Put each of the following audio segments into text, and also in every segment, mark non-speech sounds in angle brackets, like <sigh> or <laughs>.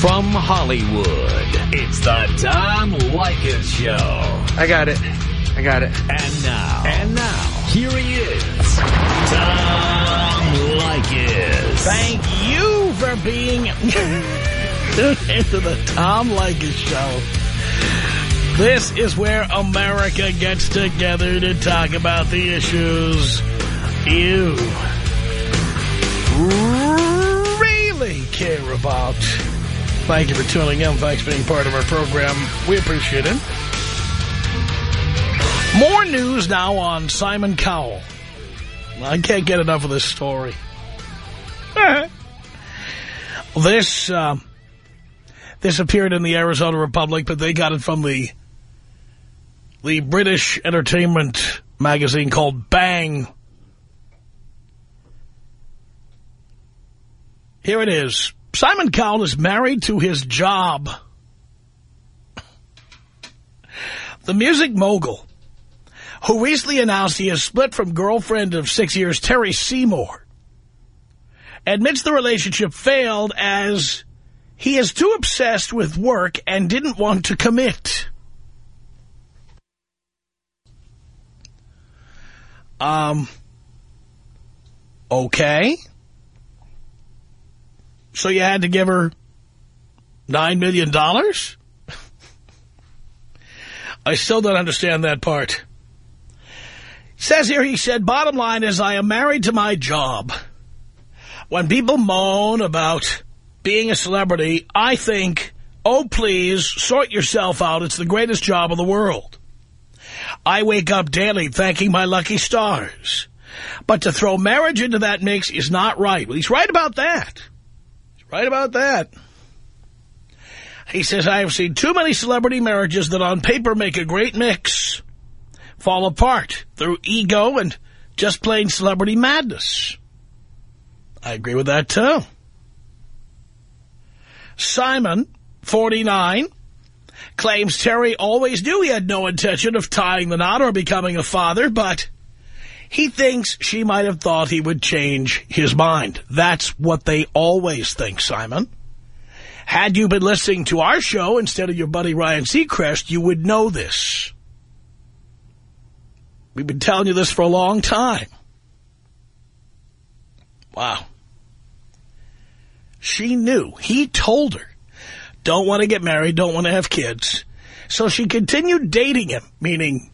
From Hollywood, it's the Tom Leykis Show. I got it. I got it. And now. And now. Here he is. Tom Leykis. Thank you for being <laughs> into the Tom Leykis Show. This is where America gets together to talk about the issues you really care about. Thank you for tuning in. Thanks for being part of our program. We appreciate it. More news now on Simon Cowell. I can't get enough of this story. <laughs> this uh, this appeared in the Arizona Republic, but they got it from the the British entertainment magazine called Bang. Here it is. Simon Cowell is married to his job. The music mogul, who recently announced he has split from girlfriend of six years, Terri Seymour, admits the relationship failed as he is too obsessed with work and didn't want to commit. Um, okay. So you had to give her $9 million? I still don't understand that part. Says here, he said, bottom line is I am married to my job. When people moan about being a celebrity, I think, oh, please, sort yourself out. It's the greatest job in the world. I wake up daily thanking my lucky stars. But to throw marriage into that mix is not right. Well, he's right about that. Right about that. He says, I have seen too many celebrity marriages that on paper make a great mix fall apart through ego and just plain celebrity madness. I agree with that, too. Simon, 49, claims Terri always knew he had no intention of tying the knot or becoming a father, but he thinks she might have thought he would change his mind. That's what they always think, Simon. Had you been listening to our show instead of your buddy Ryan Seacrest, you would know this. We've been telling you this for a long time. Wow. She knew. He told her. Don't want to get married, don't want to have kids. So she continued dating him, meaning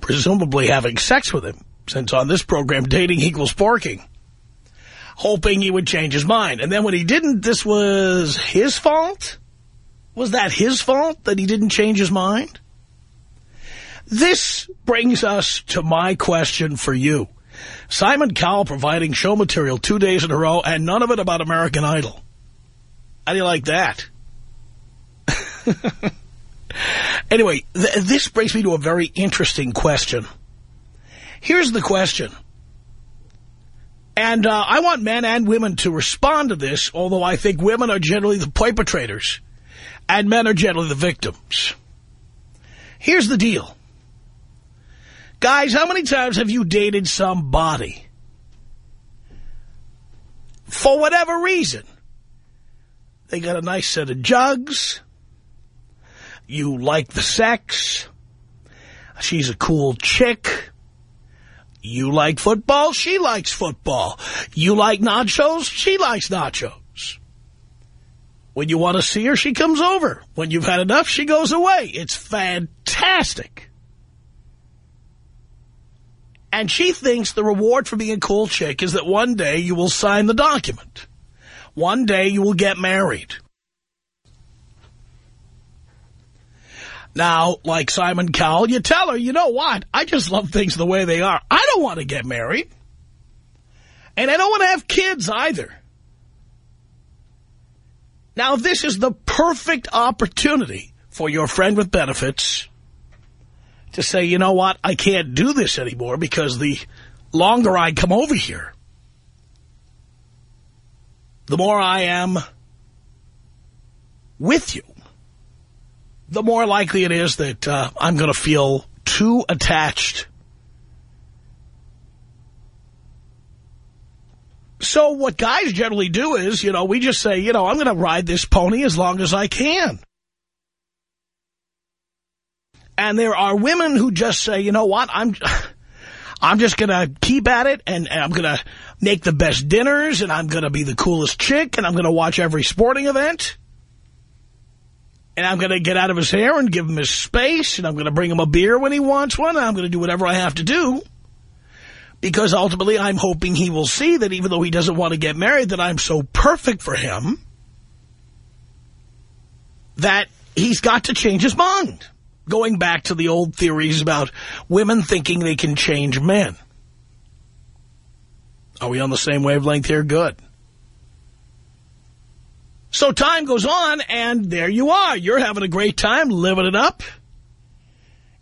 presumably having sex with him since on this program, dating equals porking, hoping he would change his mind. And then when he didn't, this was his fault? Was that his fault that he didn't change his mind? This brings us to my question for you. Simon Cowell providing show material two days in a row and none of it about American Idol. How do you like that? <laughs> anyway, th this brings me to a very interesting question. Here's the question. And uh, I want men and women to respond to this, although I think women are generally the perpetrators and men are generally the victims. Here's the deal. Guys, how many times have you dated somebody? For whatever reason. They got a nice set of jugs. You like the sex. She's a cool chick. You like football, she likes football. You like nachos, she likes nachos. When you want to see her, she comes over. When you've had enough, she goes away. It's fantastic. And she thinks the reward for being a cool chick is that one day you will sign the document. One day you will get married. Now, like Simon Cowell, you tell her, you know what? I just love things the way they are. I don't want to get married. And I don't want to have kids either. Now, this is the perfect opportunity for your friend with benefits to say, you know what? I can't do this anymore because the longer I come over here, the more I am with you the more likely it is that uh, I'm going to feel too attached So what guys generally do is, you know, we just say, you know, I'm going to ride this pony as long as I can. And there are women who just say, you know what, I'm... <sighs> I'm just going to keep at it, and, and I'm going to make the best dinners, and I'm going to be the coolest chick, and I'm going to watch every sporting event. And I'm going to get out of his hair and give him his space, and I'm going to bring him a beer when he wants one, and I'm going to do whatever I have to do. Because ultimately I'm hoping he will see that even though he doesn't want to get married, that I'm so perfect for him that he's got to change his mind going back to the old theories about women thinking they can change men. Are we on the same wavelength here? Good. So time goes on, and there you are. You're having a great time, living it up.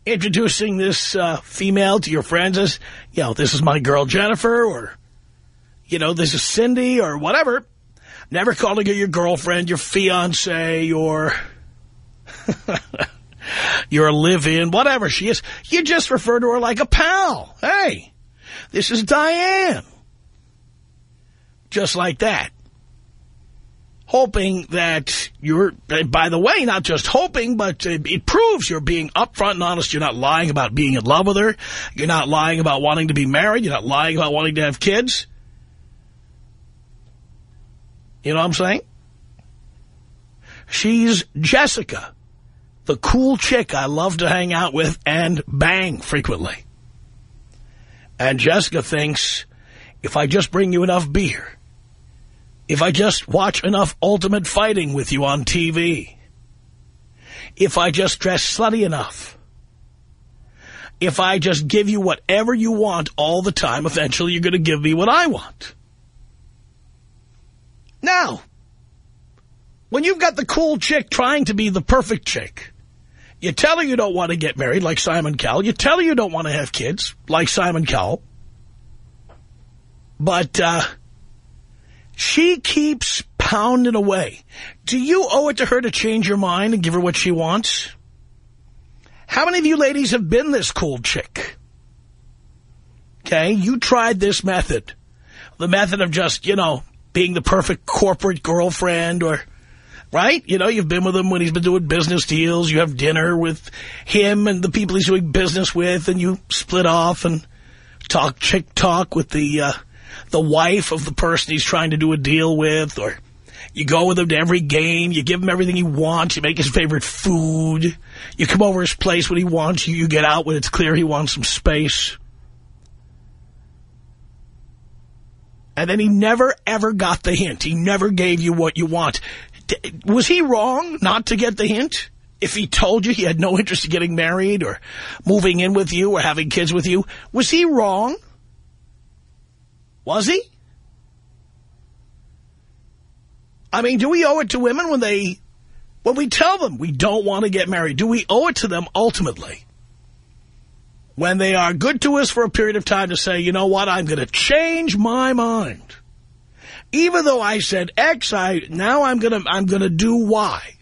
Introducing this uh, female to your friends as, you know, this is my girl Jennifer, or, you know, this is Cindy, or whatever. Never calling her your girlfriend, your fiance, your... <laughs> You're a live-in, whatever she is. You just refer to her like a pal. Hey, this is Diane. Just like that. Hoping that you're, by the way, not just hoping, but it proves you're being upfront and honest. You're not lying about being in love with her. You're not lying about wanting to be married. You're not lying about wanting to have kids. You know what I'm saying? She's Jessica the cool chick I love to hang out with and bang frequently. And Jessica thinks, if I just bring you enough beer, if I just watch enough Ultimate Fighting with you on TV, if I just dress slutty enough, if I just give you whatever you want all the time, eventually you're going to give me what I want. Now, when you've got the cool chick trying to be the perfect chick, you tell her you don't want to get married, like Simon Cowell. You tell her you don't want to have kids, like Simon Cowell. But uh, she keeps pounding away. Do you owe it to her to change your mind and give her what she wants? How many of you ladies have been this cool chick? Okay, you tried this method. The method of just, you know, being the perfect corporate girlfriend or right? You know, you've been with him when he's been doing business deals. You have dinner with him and the people he's doing business with, and you split off and talk chick talk with the uh, the wife of the person he's trying to do a deal with, or you go with him to every game. You give him everything he wants. You make his favorite food. You come over his place when he wants you. You get out when it's clear he wants some space. And then he never, ever got the hint. He never gave you what you want was he wrong not to get the hint? If he told you he had no interest in getting married or moving in with you or having kids with you, was he wrong? Was he? I mean, do we owe it to women when they, when we tell them we don't want to get married? Do we owe it to them ultimately? When they are good to us for a period of time to say, you know what, I'm going to change my mind. Even though I said X, I now I'm gonna I'm gonna do Y.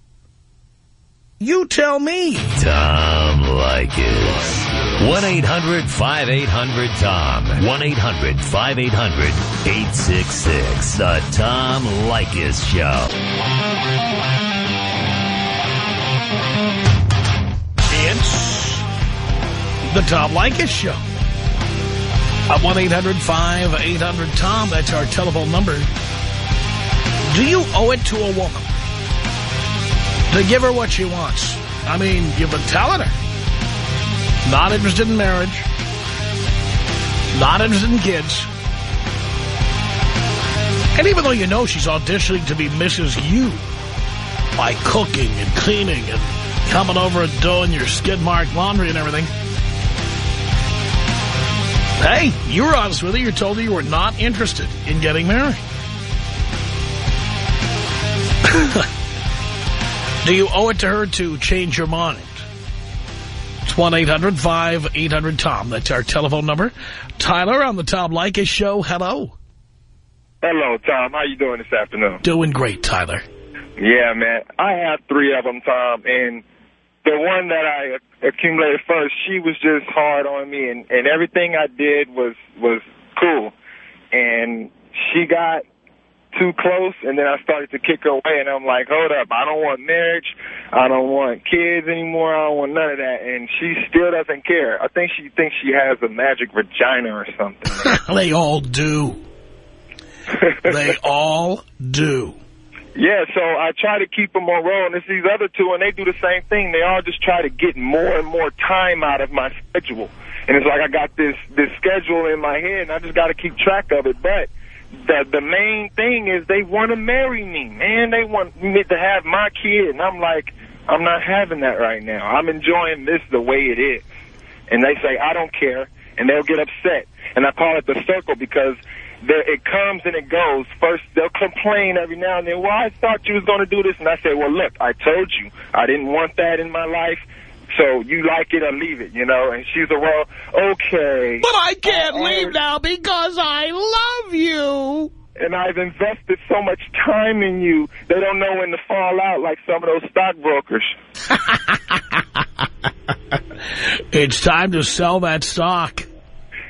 You tell me. Tom Leykis. 1-800-5800-TOM. 1-800-5800-866. The Tom Leykis Show. It's the Tom Leykis Show. At 1-800-5800-TOM, that's our telephone number. Do you owe it to a woman to give her what she wants? I mean, you've been telling her. Not interested in marriage. Not interested in kids. And even though you know she's auditioning to be Mrs. You by cooking and cleaning and coming over and doing your skid mark laundry and everything, Hey, you were honest with her. You told her you were not interested in getting married. <laughs> Do you owe it to her to change your mind? It's 1-800-5800-TOM. That's our telephone number. Tyler on the Tom Leykis show. Hello. Hello, Tom. How you doing this afternoon? Doing great, Tyler. Yeah, man. I have three of them, Tom, and the one that I accumulated first, she was just hard on me, and, and everything I did was was cool. And she got too close, and then I started to kick her away, and I'm like, hold up, I don't want marriage, I don't want kids anymore, I don't want none of that, and she still doesn't care. I think she thinks she has a magic vagina or something. <laughs> they all do. they <laughs> all do. Yeah, so I try to keep them on roll, and it's these other two, and they do the same thing. They all just try to get more and more time out of my schedule. And it's like I got this, this schedule in my head, and I just got to keep track of it. But the the main thing is they want to marry me, man. They want me to have my kid, and I'm like, I'm not having that right now. I'm enjoying this the way it is. And they say, I don't care, and they'll get upset. And I call it the circle because there, it comes and it goes. First, they'll complain every now and then, well, I thought you was going to do this. And I say, well, look, I told you I didn't want that in my life. So you like it or leave it, you know? And she's a, well, okay. But I can't uh, leave now because I love you. And I've invested so much time in you, they don't know when to fall out like some of those stockbrokers. <laughs> it's time to sell that stock.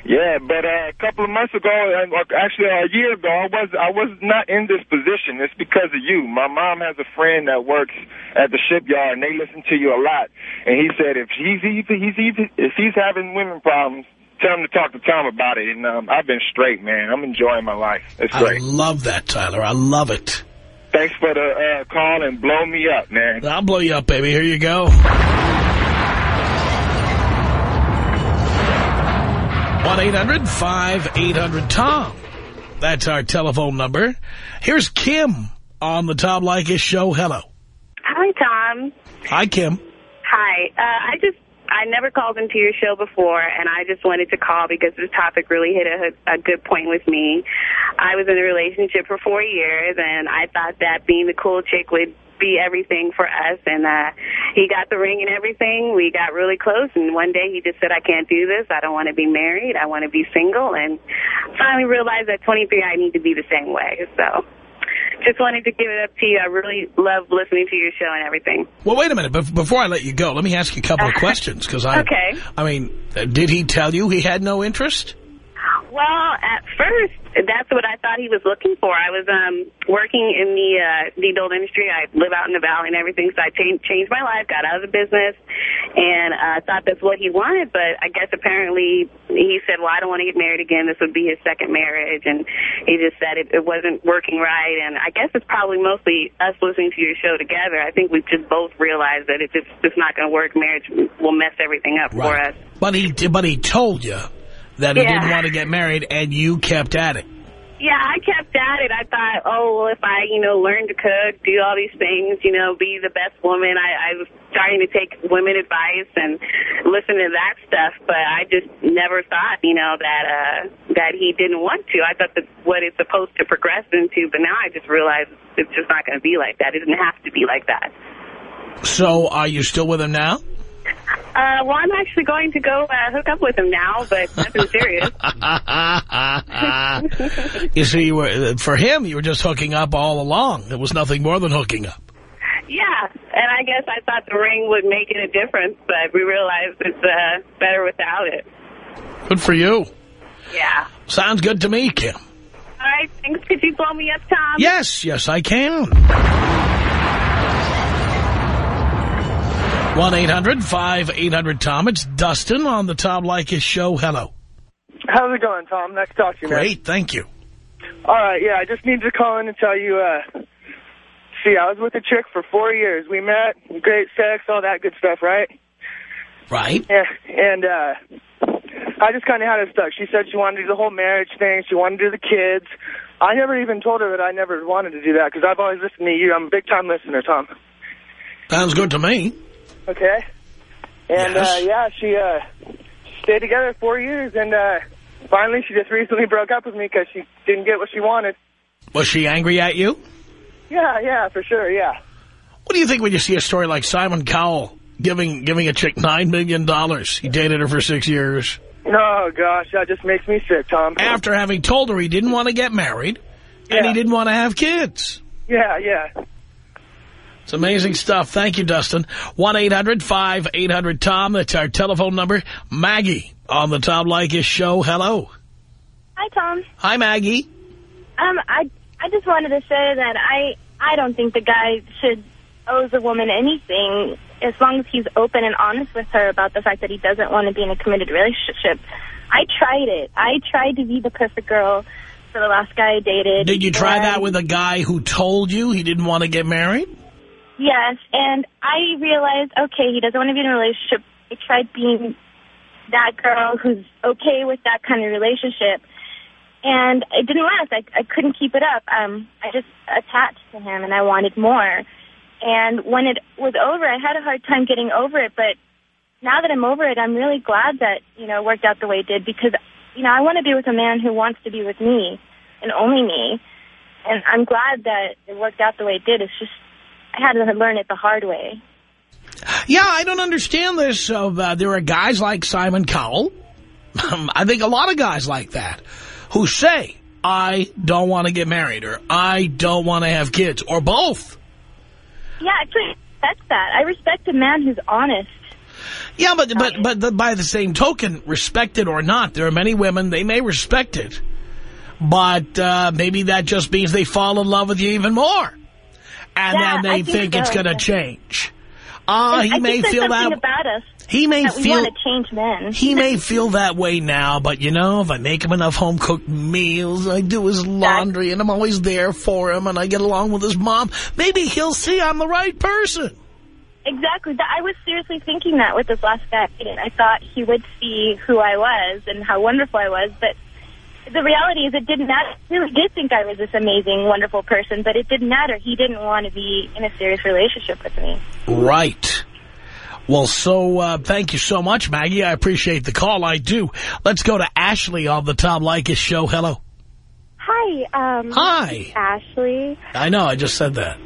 Yeah, but uh, a couple of months ago, and actually a year ago, I was I was not in this position. It's because of you. My mom has a friend that works at the shipyard, and they listen to you a lot. And he said if he's he's, he's if he's having women problems, tell him to talk to Tom about it. And um, I've been straight, man. I'm enjoying my life. It's great. I love that, Tyler. I love it. Thanks for the uh, call and blow me up, man. I'll blow you up, baby. Here you go. 1-800-5800-TOM. That's our telephone number. Here's Kim on the Tom Leykis show. Hello. Hi, Tom. Hi, Kim. Hi. Uh, I just, I never called into your show before, and I just wanted to call because this topic really hit a, a good point with me. I was in a relationship for four years, and I thought that being the cool chick would be everything for us. And uh, he got the ring and everything. We got really close. And one day he just said, I can't do this. I don't want to be married. I want to be single. And finally realized at 23 I need to be the same way. So just wanted to give it up to you. I really love listening to your show and everything. Well, wait a minute. But before I let you go, let me ask you a couple of <laughs> questions. Cause I, okay. I mean, did he tell you he had no interest? Well, at first, that's what I thought he was looking for. I was um working in the uh, the adult industry. I live out in the valley and everything, so I changed changed my life, got out of the business, and uh, thought that's what he wanted. But I guess apparently he said, "Well, I don't want to get married again. This would be his second marriage," and he just said it, it wasn't working right. And I guess it's probably mostly us listening to your show together. I think we've just both realized that if it's just not going to work, marriage will mess everything up right. for us. But he but he told you that he yeah. didn't want to get married, and you kept at it. Yeah, I kept at it. I thought, oh, well, if I, you know, learn to cook, do all these things, you know, be the best woman, I, I was starting to take women advice and listen to that stuff. But I just never thought, you know, that uh, that he didn't want to. I thought that what it's supposed to progress into. But now I just realize it's just not going to be like that. It doesn't have to be like that. So are you still with him now? Uh, well, I'm actually going to go uh, hook up with him now, but nothing serious. <laughs> <laughs> you see, you were, for him, you were just hooking up all along. It was nothing more than hooking up. Yeah, and I guess I thought the ring would make it a difference, but we realized it's uh, better without it. Good for you. Yeah. Sounds good to me, Kim. All right, thanks. Could you blow me up, Tom? Yes, yes, I can. 1-800-5800-TOM. It's Dustin on the Tom Leykis show. Hello. How's it going, Tom? Nice to talk to you, Great, man. thank you. All right, yeah, I just need to call in and tell you, uh, see, I was with a chick for four years. We met, great sex, all that good stuff, right? Right. Yeah, and uh, I just kind of had it stuck. She said she wanted to do the whole marriage thing. She wanted to do the kids. I never even told her that I never wanted to do that because I've always listened to you. I'm a big-time listener, Tom. Sounds good to me. Okay. And, yes. uh, yeah, she uh, stayed together four years, and uh, finally she just recently broke up with me because she didn't get what she wanted. Was she angry at you? Yeah, yeah, for sure, yeah. What do you think when you see a story like Simon Cowell giving giving a chick 9 million? dollars? He dated her for six years. Oh, gosh, that just makes me sick, Tom. After having told her he didn't want to get married, and he didn't want to have kids. Yeah, yeah. It's amazing stuff. Thank you, Dustin. 1-800-5800-TOM. That's our telephone number. Maggie on the Tom Leykis show. Hello. Hi, Tom. Hi, Maggie. Um, I I just wanted to say that I I don't think the guy should owes a woman anything as long as he's open and honest with her about the fact that he doesn't want to be in a committed relationship. I tried it. I tried to be the perfect girl for the last guy I dated. Did you try that with a guy who told you he didn't want to get married? Yes, and I realized, okay, he doesn't want to be in a relationship. I tried being that girl who's okay with that kind of relationship, and it didn't last. I, I couldn't keep it up. Um, I just attached to him, and I wanted more. And when it was over, I had a hard time getting over it, but now that I'm over it, I'm really glad that, you know, it worked out the way it did because, you know, I want to be with a man who wants to be with me and only me. And I'm glad that it worked out the way it did. It's just, I had to learn it the hard way. Yeah, I don't understand this. Of uh, There are guys like Simon Cowell. I think a lot of guys like that who say, I don't want to get married or I don't want to have kids or both. Yeah, I pretty respect that. I respect a man who's honest. Yeah, but but but the, by the same token, respect it or not, there are many women, they may respect it. But uh, maybe that just means they fall in love with you even more. And Yeah, then they I think think, it's going to yeah. change. Uh, he I may feel that about us he may that feel want to change men. he may feel that way now, but you know, if I make him enough home cooked meals, I do his laundry, and I'm always there for him, and I get along with his mom, maybe he'll see I'm the right person. Exactly. I was seriously thinking that with this last guy. I thought he would see who I was and how wonderful I was. But the reality is it didn't matter. I really did think I was this amazing, wonderful person, but it didn't matter. He didn't want to be in a serious relationship with me. Right. Well, so uh, thank you so much, Maggie. I appreciate the call. I do. Let's go to Ashley on the Tom Leykis show. Hello. Hi, um, Hi. Ashley. I know, I just said that.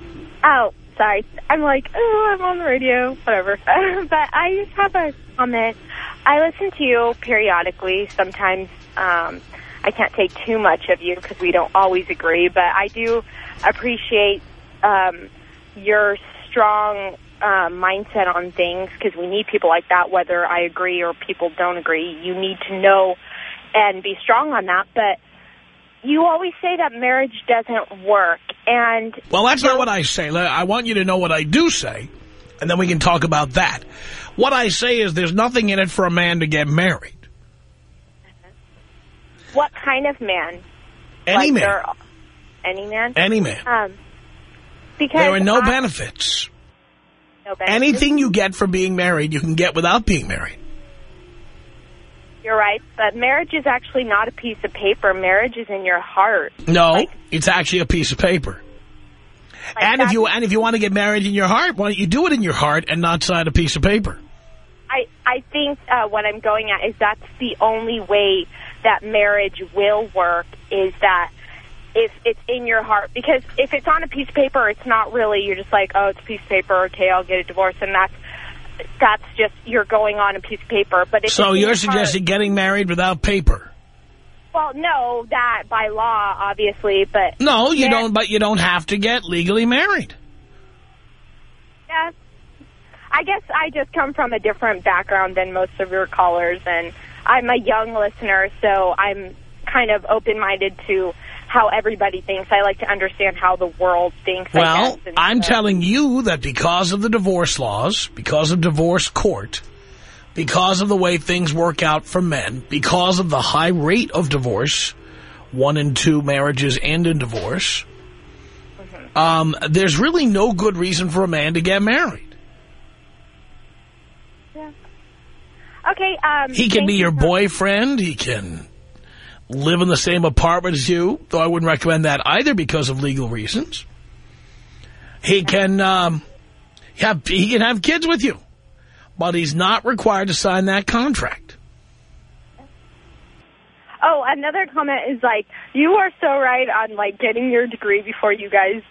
Oh, sorry. I'm like, oh, I'm on the radio, whatever. <laughs> but I just have a comment. I listen to you periodically. Sometimes um, I can't take too much of you because we don't always agree, but I do appreciate um, your strong uh, mindset on things because we need people like that, whether I agree or people don't agree. You need to know and be strong on that, but you always say that marriage doesn't work, and Well, that's not what I say. I want you to know what I do say, and then we can talk about that. What I say is there's nothing in it for a man to get married. What kind of man? Any Like, man. Any man? Any man. Um, because There are no I- benefits. no benefits. Anything you get for being married, you can get without being married. You're right, but marriage is actually not a piece of paper. Marriage is in your heart. No, Like- it's actually a piece of paper. Like and if you and if you want to get married in your heart, why don't you do it in your heart and not sign a piece of paper? I, I think uh, what I'm going at is that's the only way that marriage will work is that if it's in your heart. Because if it's on a piece of paper, it's not really, you're just like, oh, it's a piece of paper, okay, I'll get a divorce. And that's, that's just, you're going on a piece of paper. But So you're your suggesting getting married without paper? Well, no, that by law, obviously, but No, you Mar- don't. But you don't have to get legally married. Yeah. I guess I just come from a different background than most of your callers, and I'm a young listener, so I'm kind of open-minded to how everybody thinks. I like to understand how the world thinks. Well, guess, I'm so- telling you that because of the divorce laws, because of divorce court, because of the way things work out for men, because of the high rate of divorce, one in two marriages end in divorce, Mm-hmm. um, there's really no good reason for a man to get married. Okay. Um, He can be you your boyfriend. He can live in the same apartment as you, though I wouldn't recommend that either because of legal reasons. He can um, have he can have kids with you, but he's not required to sign that contract. Oh, another comment is like you are so right on like getting your degree before you guys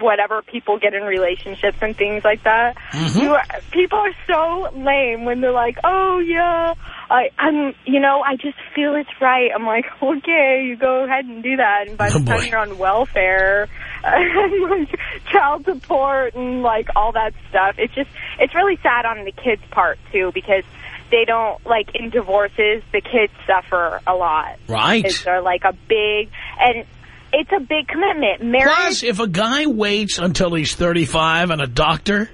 whatever people get in relationships and things like that. Mm-hmm. You are, people are so lame when they're like, "Oh yeah, I I'm you know, I just feel it's right." I'm like, <laughs> "Okay, you go ahead and do that." And by Oh, the time boy. you're on welfare <laughs> and like child support and like all that stuff, it's just it's really sad on the kids' part too because they don't like in divorces the kids suffer a lot Right. kids are like a big and it's a big commitment. Marriage. Plus, if a guy waits until he's 35 and a doctor,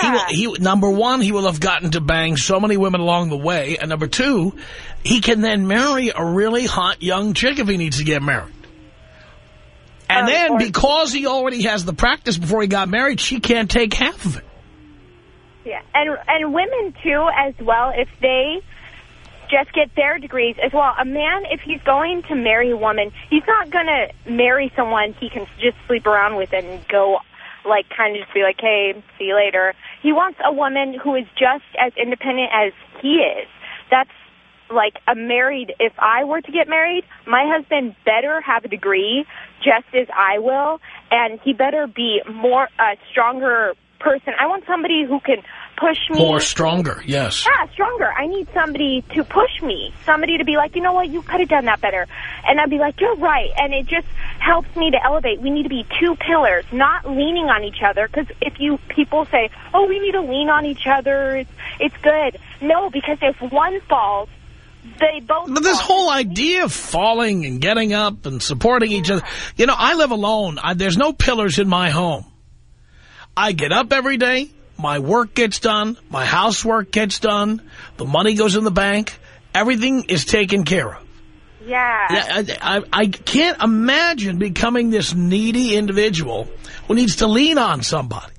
he will, he, number one, he will have gotten to bang so many women along the way. And number two, he can then marry a really hot young chick if he needs to get married. And Um, then, because he already has the practice before he got married, she can't take half of it. Yeah, and and women too as well. If they just get their degrees as well, a man if he's going to marry a woman, he's not going to marry someone he can just sleep around with and go like kind of just be like, hey, see you later. He wants a woman who is just as independent as he is. That's like a married. If I were to get married, my husband better have a degree, just as I will, and he better be more a stronger person. I want somebody who can push me. More stronger, yes. Yeah, stronger. I need somebody to push me. Somebody to be like, you know what, you could have done that better. And I'd be like, you're right. And it just helps me to elevate. We need to be two pillars, not leaning on each other. Because if you people say, oh, we need to lean on each other, it's, it's good. No, because if one falls, they both But this fall. whole idea of falling and getting up and supporting each other, you know, I live alone. I, there's no pillars in my home. I get up every day my work gets done, my housework gets done, the money goes in the bank, everything is taken care of. Yeah. I, I, I can't imagine becoming this needy individual who needs to lean on somebody.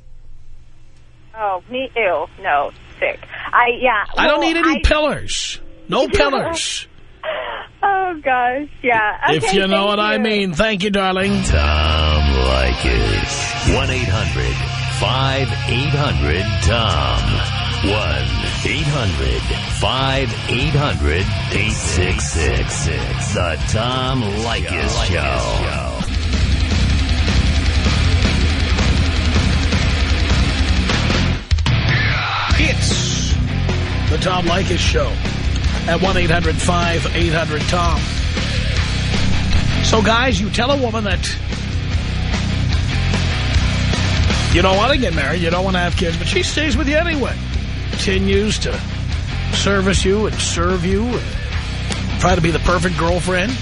Oh, me, ew, no, sick. I, yeah. Well, I don't need any I, pillars. No <laughs> pillars. oh, gosh, yeah. Okay, if you know what you. I mean. Thank you, darling. Tom Leykis. 1-800 5800-TOM. 1-800-5800-8666. The Tom Leykis Show. It's the Tom Leykis Show at 1-800-5800-TOM. So, guys, you tell a woman that you don't want to get married, you don't want to have kids, but she stays with you anyway. Continues to service you and serve you and try to be the perfect girlfriend.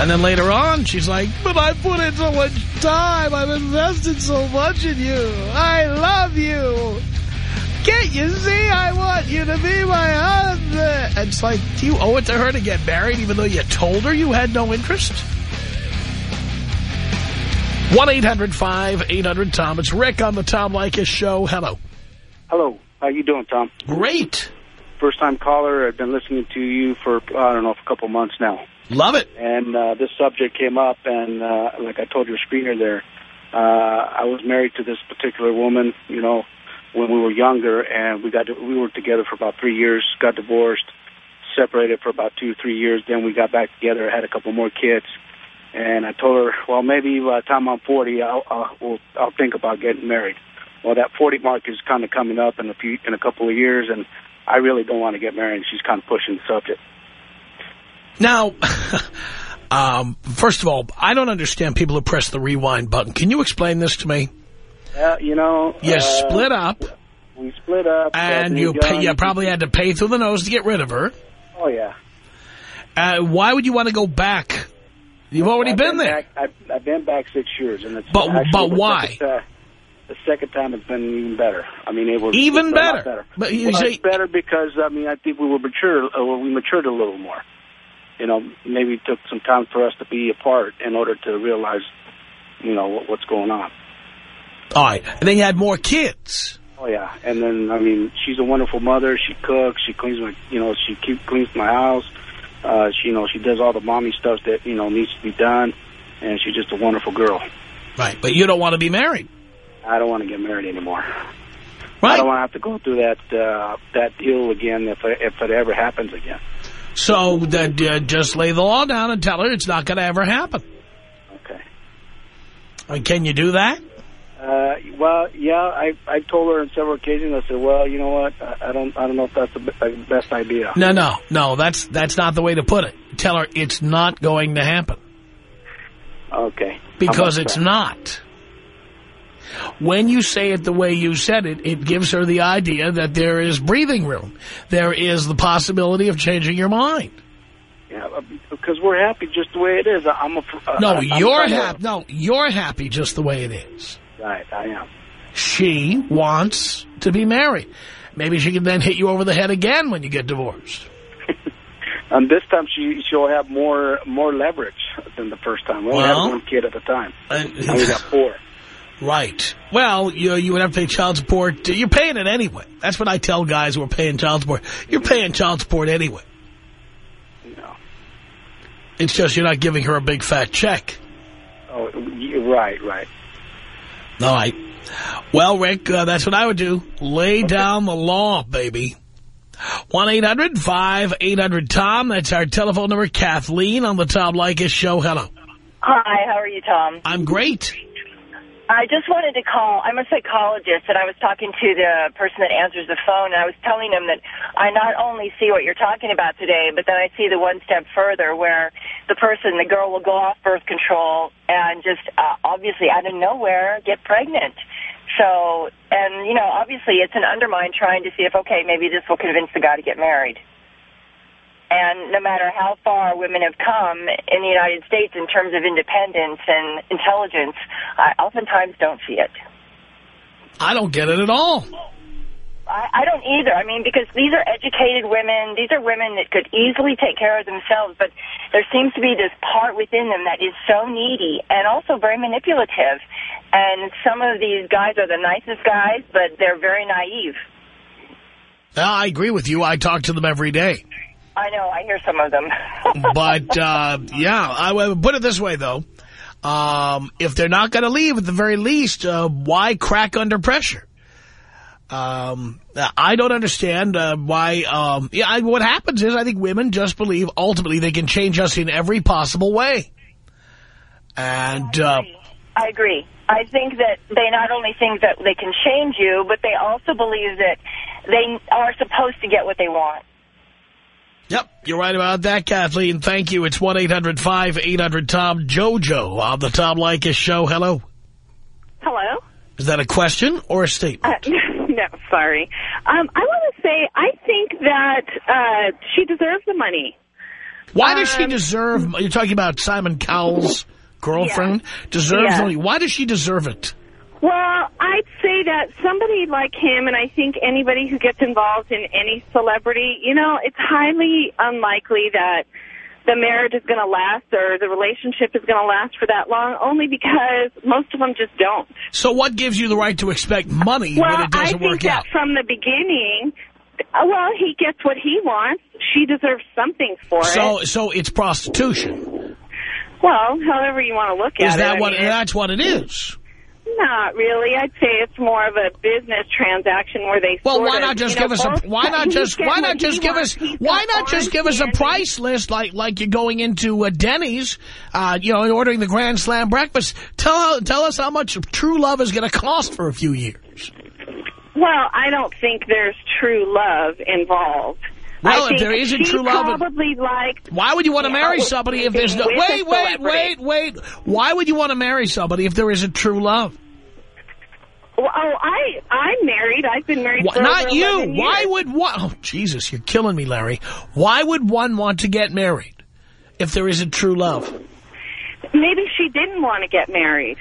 And then later on, she's like, but I put in so much time. I've invested so much in you. I love you. Can't you see I want you to be my husband? And it's like, do you owe it to her to get married even though you told her you had no interest? 1-800-5800-TOM. It's Rick on the Tom Leykis Show. Hello. Hello. How you doing, Tom? Great. First time caller. I've been listening to you for, I don't know, a couple months now. Love it. And uh, this subject came up, and uh, like I told your screener there, uh, I was married to this particular woman, you know, when we were younger, and we got to, we were together for about three years, got divorced, separated for about two, three years. Then we got back together, had a couple more kids, and I told her, well, maybe by the time I'm 40, I'll I'll, we'll, I'll think about getting married. Well, that 40 mark is kind of coming up in a few in a couple of years, and I really don't want to get married. She's kind of pushing the subject. Now, <laughs> um, first of all, I don't understand people who press the rewind button. Can you explain this to me? Uh, you know, You uh, split up, We split up, and you, pay, you probably had to pay through the nose to get rid of her. Oh yeah. Uh, why would you want to go back? You've already I've been there. Back, I've, I've been back six years, and it's But- actually but the why? Second, uh, the second time it's been even better. I mean, it was Even a better? But you well, say- it's better because I mean, I think we were mature. Uh, we matured a little more. You know, maybe it took some time for us to be apart in order to realize, you know, what, what's going on. All right. And then you had more kids. Oh yeah, and then I mean, she's a wonderful mother. She cooks. She cleans my, you know, she keep cleans my house. Uh, she, you know, she does all the mommy stuff that you know needs to be done, and she's just a wonderful girl. Right. But you don't want to be married. I don't want to get married anymore. Right. I don't want to have to go through that uh, that deal again if if it ever happens again. So that uh, just lay the law down and tell her it's not going to ever happen. Okay. I mean, can you do that? Uh, well, yeah, I I told her on several occasions. I said, well, you know what? I, I don't I don't know if that's the uh, best idea. No, no, no. That's that's not the way to put it. Tell her it's not going to happen Okay. because it's that? not. When you say it the way you said it, it gives her the idea that there is breathing room. There is the possibility of changing your mind. Yeah, because we're happy just the way it is. I'm a. Uh, No, I'm you're happy. No, you're happy just the way it is. Right, I am. She wants to be married. Maybe she can then hit you over the head again when you get divorced. <laughs> And this time she she'll have more more leverage than the first time. We only Well- had one kid at a time. Uh, Now we got <laughs> four. Right. Well, you you would have to pay child support. You're paying it anyway. That's what I tell guys who are paying child support. You're paying child support anyway. No. It's just you're not giving her a big fat check. Oh, right, right. All right. Well, Rick, uh, that's what I would do. Lay down the law, baby. 1-800-5800-TOM. That's our telephone number. Kathleen on the Tom Leykis show. Hello. Hi, how are you, Tom? I'm great. I just wanted to call. I'm a psychologist, and I was talking to the person that answers the phone, and I was telling him that I not only see what you're talking about today, but then I see the one step further where the person, the girl, will go off birth control and just uh, obviously out of nowhere get pregnant. So, and, you know, obviously it's an undermine trying to see if, okay, maybe this will convince the guy to get married. And no matter how far women have come in the United States in terms of independence and intelligence, I oftentimes don't see it. I don't get it at all. I, I don't either. I mean, because these are educated women. These are women that could easily take care of themselves, but there seems to be this part within them that is so needy and also very manipulative. And some of these guys are the nicest guys, but they're very naive. I agree with you. I talk to them every day. I know. I hear some of them. <laughs> But, uh, yeah, I would put it this way, though. Um, if they're not going to leave, at the very least, uh, why crack under pressure? Um, I don't understand uh, why. Um, yeah, I, what happens is I think women just believe ultimately they can change us in every possible way. And uh, I agree. I think that they not only think that they can change you, but they also believe that they are supposed to get what they want. Yep, you're right about that, Kathleen. Thank you. It's 1-800-5800-TOM. JoJo on the Tom Leykis show. Hello. Hello? Is that a question or a statement? Uh, <laughs> no, sorry. Um, I want to say I think that uh, she deserves the money. Why does she um, deserve, you're talking about Simon Cowell's <laughs> girlfriend, deserves Yeah. money. Why does she deserve it? Well, I'd say that somebody like him, and I think anybody who gets involved in any celebrity, you know, it's highly unlikely that the marriage is going to last or the relationship is going to last for that long, only because most of them just don't. So what gives you the right to expect money Well, when it doesn't work out? Well, I think that out? from the beginning, uh, well, he gets what he wants. She deserves something for So, it. so so it's prostitution. Well, however you want to look at Is it. that I what, mean, that's what it is. Not really. I'd say it's more of a business transaction where they. Well, why not just give us a why not just why not just give us why not just give us a price list like like you're going into uh, Denny's, uh, you know, and ordering the Grand Slam breakfast. Tell tell us how much true love is going to cost for a few years. Well, I don't think there's true love involved. Well, if there isn't true love- probably liked. Why would you want to marry somebody if there's no wait wait wait wait? Why would you want to marry somebody if there isn't true love? Well, oh, I I'm married. I've been married for not you. 11 Why would one? Oh, Jesus, you're killing me, Larry. Why would one want to get married if there isn't true love? Maybe she didn't want to get married.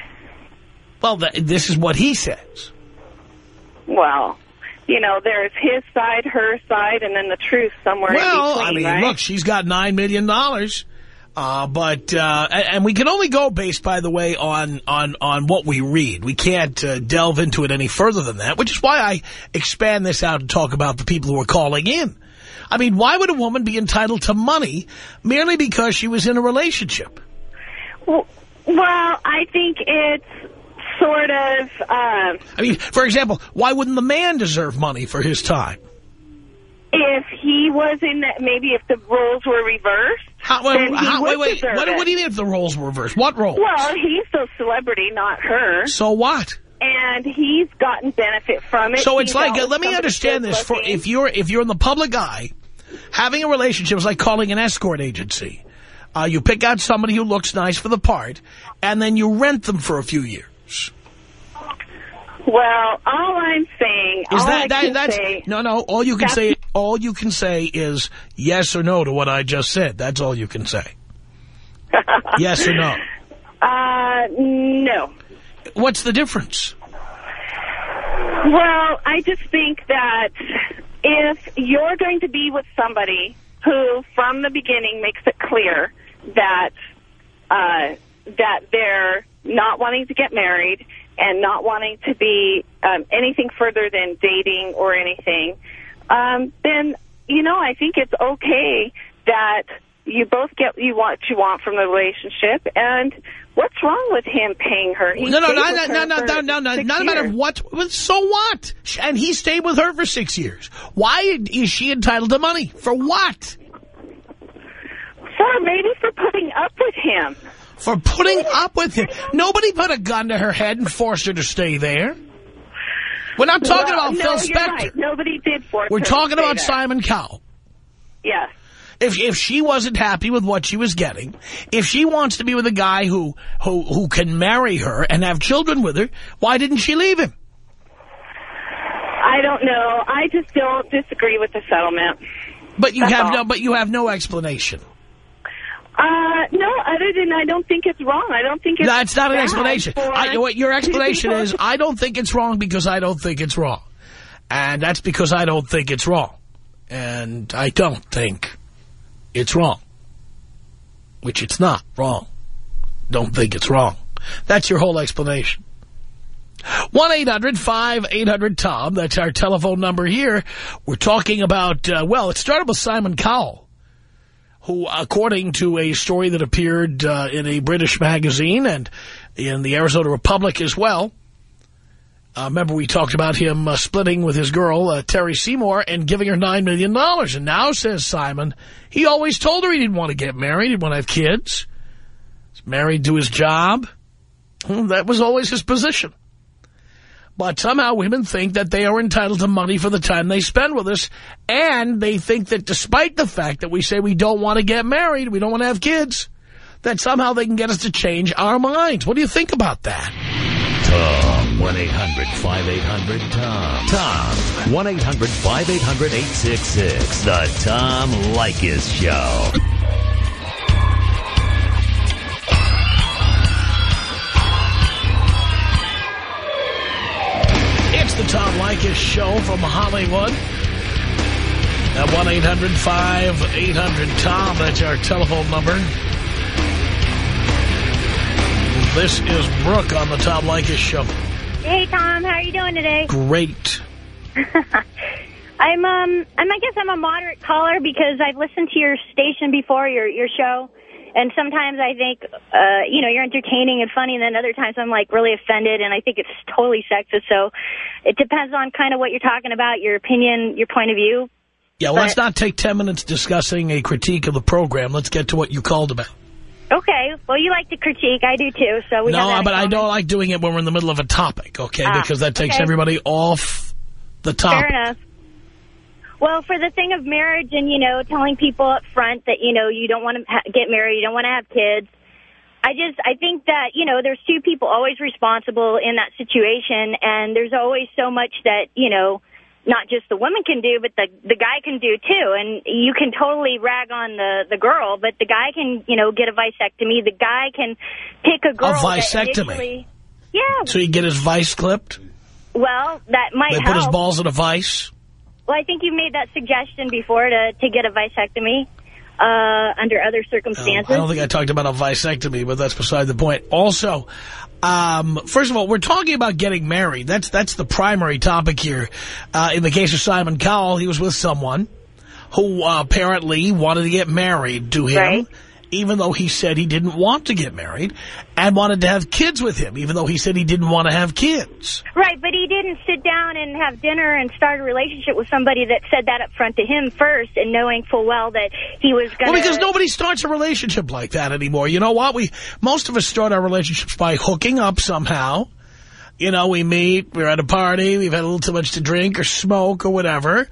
Well, th this is what he says. Well, you know, there's his side, her side, and then the truth somewhere Well, in between, I mean, right? look, she's got 9 million. dollars. Uh, but, uh, and and we can only go based, by the way, on, on, on what we read. We can't uh, delve into it any further than that, which is why I expand this out and talk about the people who are calling in. I mean, why would a woman be entitled to money merely because she was in a relationship? Well, well, I think it's sort of, uh, I mean, for example, why wouldn't the man deserve money for his time? if he was in that, maybe if the roles were reversed, How, wait, how- would wait, wait, what, what do you mean if the roles were reversed? What role? Well, he's the celebrity, not her. So what? And he's gotten benefit from it. So it's He's like, uh, let me understand this. For if you're if you're in the public eye, having a relationship is like calling an escort agency. Uh, you pick out somebody who looks nice for the part, and then you rent them for a few years. Well, all I'm saying, Is all that that that's say, no no? All you can say all you can say is yes or no to what I just said. That's all you can say. <laughs> yes or no? Uh, no. What's the difference? Well, I just think that if you're going to be with somebody who, from the beginning, makes it clear that uh, that they're not wanting to get married and not wanting to be um, anything further than dating or anything, um, then, you know, I think it's okay that you both get you what you want from the relationship. And what's wrong with him paying her? He no, no, no, no, no, no, no, no, no, not a matter of what. So what? And he stayed with her for six years. Why is she entitled to money? For what? For maybe for putting up with him. For putting up with him. Nobody put a gun to her head and forced her to stay there. We're not talking Well, about no, Phil Spector. right. Nobody did force We're her to talking about. Simon Cowell. Yes. If if she wasn't happy with what she was getting, if she wants to be with a guy who who who can marry her and have children with her, why didn't she leave him? I don't know. I just don't disagree with the settlement. But you That's have all. no but you have no explanation. Uh, no, other than I don't think it's wrong. I don't think it's That's not an explanation. I, what your <laughs> explanation is, I don't think it's wrong because I don't think it's wrong. And that's because I don't think it's wrong. And I don't think it's wrong. Which it's not wrong. Don't think it's wrong. That's your whole explanation. 1-800-5800-TOM. That's our telephone number here. We're talking about, uh, well, it started with Simon Cowell, who, according to a story that appeared uh, in a British magazine and in the Arizona Republic as well, uh, remember we talked about him uh, splitting with his girl, uh, Terri Seymour, and giving her 9 million. dollars. And now, says Simon, he always told her he didn't want to get married, he didn't want to have kids. He's married to his job. Hmm, That was always his position. But somehow women think that they are entitled to money for the time they spend with us. And they think that despite the fact that we say we don't want to get married, we don't want to have kids, that somehow they can get us to change our minds. What do you think about that? Tom. 1-800-5800-TOM. Tom. 1-800-5800-866. The Tom Leykis Show. It's the Tom Leykis Show from Hollywood. At 1-800-5800-TOM. That's our telephone number. This is Brooke on the Tom Leykis Show. Hey, Tom. How are you doing today? Great. <laughs> I'm um I'm I guess I'm a moderate caller because I've listened to your station before, your your show. And sometimes I think, uh, you know, you're entertaining and funny, and then other times I'm, like, really offended, and I think it's totally sexist. So it depends on kind of what you're talking about, your opinion, your point of view. Yeah, well, let's not take 10 minutes discussing a critique of the program. Let's get to what you called about. Okay. Well, you like to critique. I do, too. So we no, but I don't like doing it when we're in the middle of a topic, okay? Ah, because that takes okay. everybody off the topic. Fair enough. Well, for the thing of marriage and, you know, telling people up front that, you know, you don't want to get married, you don't want to have kids, I just, I think that, you know, there's two people always responsible in that situation, and there's always so much that, you know, not just the woman can do, but the the guy can do too. And you can totally rag on the the girl, but the guy can, you know, get a vasectomy. The guy can pick a girl. A vasectomy? Yeah. So he get his vice clipped? Well, that might They help. put his balls in a vice? Well, I think you made that suggestion before to to get a vasectomy uh, under other circumstances. I don't think I talked about a vasectomy, but that's beside the point. Also, um, first of all, we're talking about getting married. That's that's the primary topic here. Uh, in the case of Simon Cowell, he was with someone who uh, apparently wanted to get married to him, Right. Even though he said he didn't want to get married, and wanted to have kids with him, even though he said he didn't want to have kids. Right, but he didn't sit down and have dinner and start a relationship with somebody that said that up front to him first and knowing full well that he was going to... Well, because nobody starts a relationship like that anymore. You know what? We Most of us start our relationships by hooking up somehow. You know, we meet, we're at a party, we've had a little too much to drink or smoke or whatever.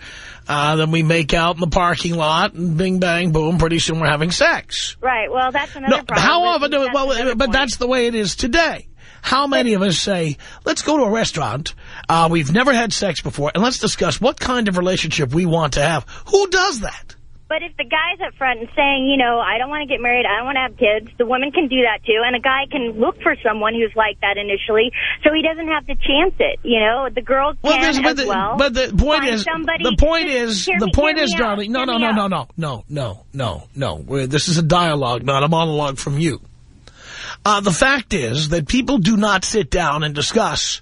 Uh, then we make out in the parking lot and bing, bang, boom, pretty soon we're having sex. Right, well, that's another No, problem. how often do That's Well, but that's the way it is today. How many of us say, let's go to a restaurant, uh, we've never had sex before, and let's discuss what kind of relationship we want to have? Who does that? But if the guy's up front and saying, you know, I don't want to get married, I don't want to have kids, the woman can do that too. And a guy can look for someone who's like that initially, so he doesn't have to chance it. You know, the girl Well, can there's- as but the, well. but the point find is, somebody- the point is, the me- point is, darling, no, Hear no, no, no, no, no, no, no, no. This is a dialogue, not a monologue from you. Uh, the fact is that people do not sit down and discuss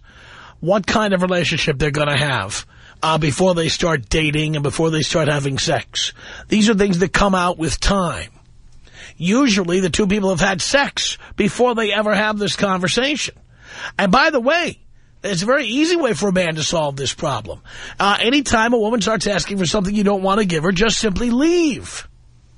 what kind of relationship they're going to have uh, before they start dating and before they start having sex. These are things that come out with time. Usually the two people have had sex before they ever have this conversation. And by the way, it's a very easy way for a man to solve this problem. Uh, anytime a woman starts asking for something you don't want to give her, just simply leave.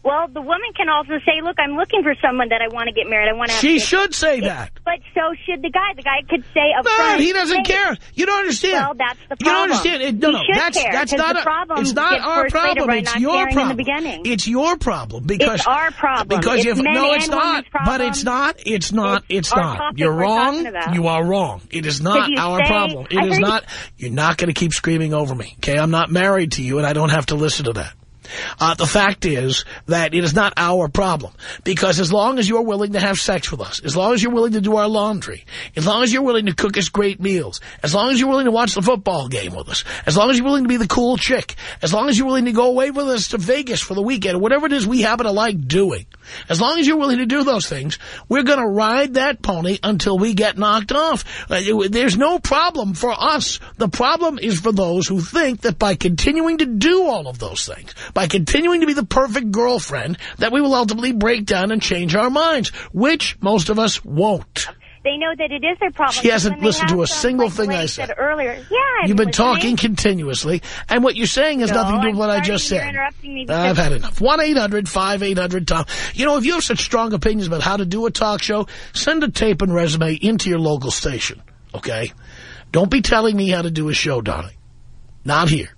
Well, the woman can also say, look, I'm looking for someone that I want to get married. I want to She should say It- that. But so should the guy. The guy could say up No, front. he doesn't hey, care. You don't understand. Well, that's the problem. You don't understand. It, no, He no, that's care, that's not a, problem It's not our problem. It's your caring in the problem. beginning. It's your problem because It's our problem. Because It's men no, it's not. But it's not. It's not. It's, It's not. You're wrong. You are wrong. It is not our say- problem. It I is not. You're not going to keep screaming over me. Okay, I'm not married to you, and I don't have to listen to that. Uh, the fact is that it is not our problem. Because as long as you're willing to have sex with us, as long as you're willing to do our laundry, as long as you're willing to cook us great meals, as long as you're willing to watch the football game with us, as long as you're willing to be the cool chick, as long as you're willing to go away with us to Vegas for the weekend, whatever it is we happen to like doing, as long as you're willing to do those things, we're going to ride that pony until we get knocked off. Uh, There's no problem for us. The problem is for those who think that by continuing to do all of those things, by continuing to be the perfect girlfriend, that we will ultimately break down and change our minds, which most of us won't. They know that it is their problem. She hasn't listened to a single like thing I said said. earlier. Yeah, You've been talking continuously, and what you're saying has No, nothing to do with I'm what I just said. interrupting me I've had enough. 1-800-5800-TOM. You know, if you have such strong opinions about how to do a talk show, send a tape and resume into your local station, okay? Don't be telling me how to do a show, darling. Not here.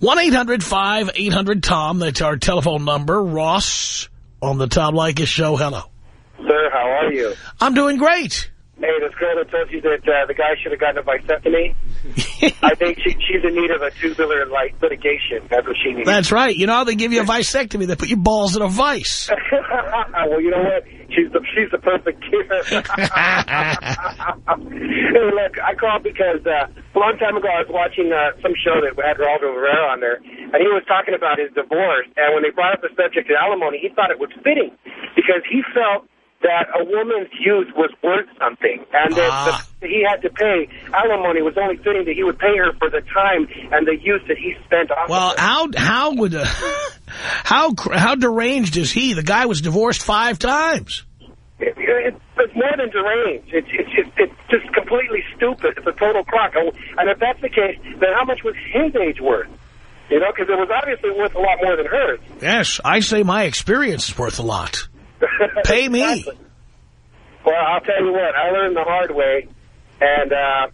1-800-5800-TOM. That's our telephone number. Ross on the Tom Leykis show. Hello. Sir, how are you? I'm doing great. Hey, this girl that told you that uh, the guy should have gotten a vasectomy, <laughs> I think she, she's in need of a tubular like litigation. That's what she needs. That's right. You know how they give you a vasectomy? They put your balls in a vice. <laughs> well, you know what? She's the she's the perfect kid. <laughs> hey, look, I called because uh, a long time ago I was watching uh, some show that had Geraldo Rivera on there, and he was talking about his divorce. And when they brought up the subject of alimony, he thought it was fitting because he felt that a woman's youth was worth something, and that Ah. the, he had to pay alimony was only fitting that he would pay her for the time and the youth that he spent off. Well, how how would uh, <laughs> how cr- how deranged is he? The guy was divorced five times. It, it, it's more than deranged. It's, it's, it's, it's just completely stupid. It's a total crock. And if that's the case, then how much was his age worth? You know, because it was obviously worth a lot more than hers. Yes, I say my experience is worth a lot. <laughs> Pay me. Exactly. Well, I'll tell you what. I learned the hard way. And, uh,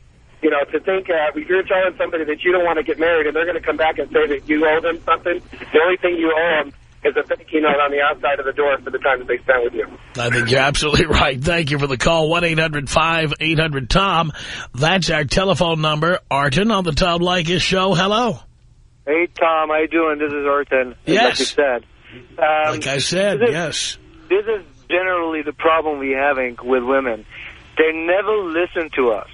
you know, to think uh, if you're telling somebody that you don't want to get married and they're going to come back and say that you owe them something, the only thing you owe them is a thank you note on the outside of the door for the time that they spent with you. I think you're absolutely <laughs> right. Thank you for the call. 1-800-5800-TOM. That's our telephone number. Arton on the Tom Leykis show. Hello. Hey, Tom, how you doing? This is Orton. Yes. Like you said. Um, Like I said, this is- yes. This is generally the problem we're having with women. They never listen to us.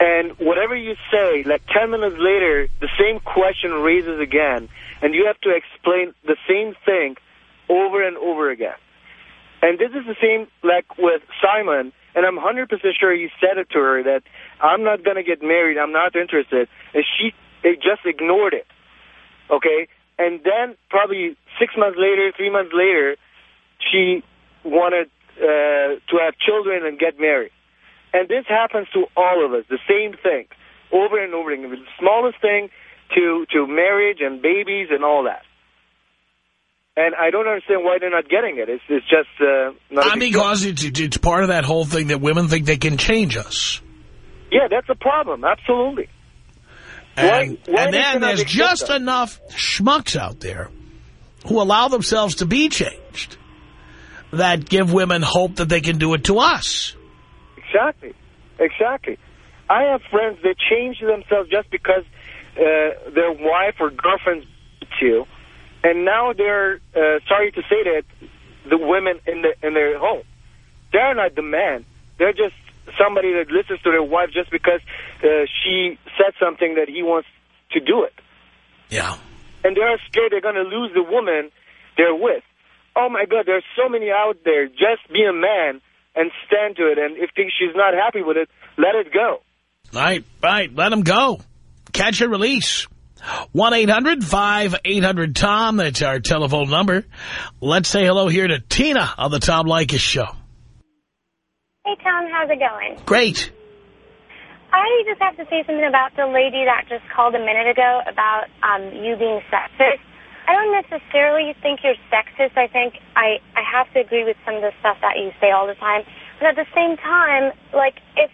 And whatever you say, like 10 minutes later, the same question raises again, and you have to explain the same thing over and over again. And this is the same like with Simon, and I'm 100% sure he said it to her that I'm not going to get married, I'm not interested, and she they just ignored it. Okay? And then probably six months later, three months later, she wanted uh, to have children and get married. And this happens to all of us, the same thing, over and over again. The smallest thing to, to marriage and babies and all that. And I don't understand why they're not getting it. It's, it's just uh, not big because it's, it's part of that whole thing that women think they can change us. Yeah, that's a problem. Absolutely. And, why and then there's just enough schmucks out there who allow themselves to be changed that give women hope that they can do it to us. Exactly. Exactly. I have friends that change themselves just because uh, their wife or girlfriend's you, and now they're uh, sorry to say that the women in the in their home, they're not the man. They're just somebody that listens to their wife just because uh, she said something that he wants to do it. Yeah. And they're scared they're going to lose the woman they're with. Oh, my God, there's so many out there. Just be a man and stand to it. And if she's not happy with it, let it go. Right, right. Let them go. Catch and release. 1-800-5800-TOM. That's our telephone number. Let's say hello here to Tina on the Tom Leykis Show. Hey, Tom, how's it going? Great. I just have to say something about the lady that just called a minute ago about um, you being sexist. I don't necessarily think you're sexist. I think I, I have to agree with some of the stuff that you say all the time. But at the same time, like, if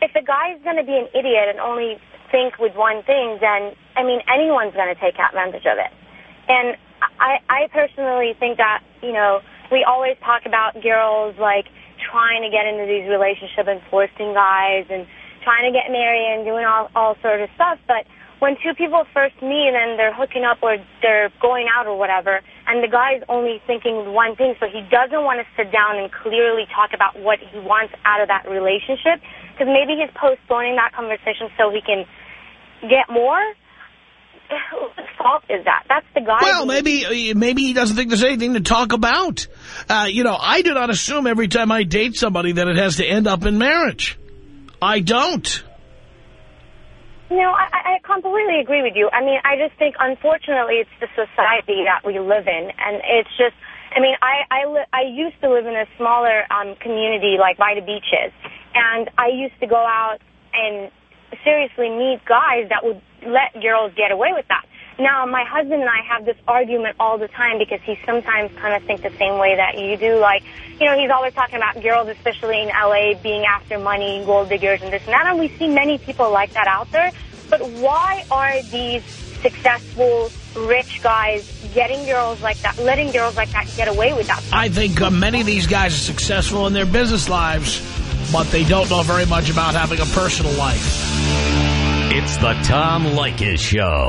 if the guy's going to be an idiot and only think with one thing, then, I mean, anyone's going to take advantage of it. And I, I personally think that, you know, we always talk about girls, like, trying to get into these relationships and forcing guys and trying to get married and doing all, all sort of stuff. But when two people first meet and then they're hooking up or they're going out or whatever, and the guy's only thinking one thing, so he doesn't want to sit down and clearly talk about what he wants out of that relationship, because maybe he's postponing that conversation so he can get more. Whose fault is that? That's the guy. Well, maybe maybe he doesn't think there's anything to talk about. Uh, you know, I do not assume every time I date somebody that it has to end up in marriage. I don't. No, I, I completely agree with you. I mean, I just think, unfortunately, it's the society that we live in, and it's just. I mean, I I, li I used to live in a smaller um, community, like by the beaches, and I used to go out and seriously meet guys that would let girls get away with that. Now, my husband and I have this argument all the time because he sometimes kind of thinks the same way that you do. Like, you know, he's always talking about girls, especially in L.A., being after money, gold diggers, and this and that. And we see many people like that out there. But why are these successful, rich guys getting girls like that, letting girls like that get away with that? I think uh, many of these guys are successful in their business lives, but they don't know very much about having a personal life. It's the Tom Leykis Show.